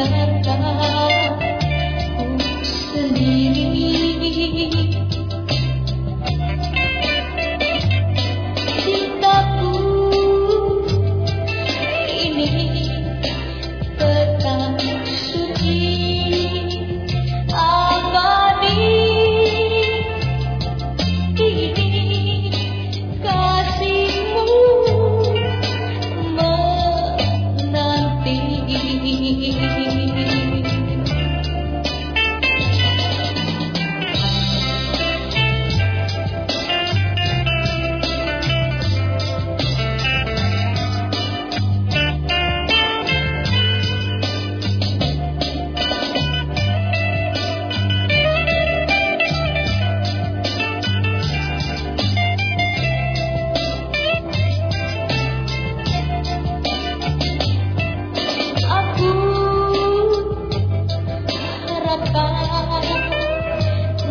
abierta.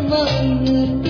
mơ người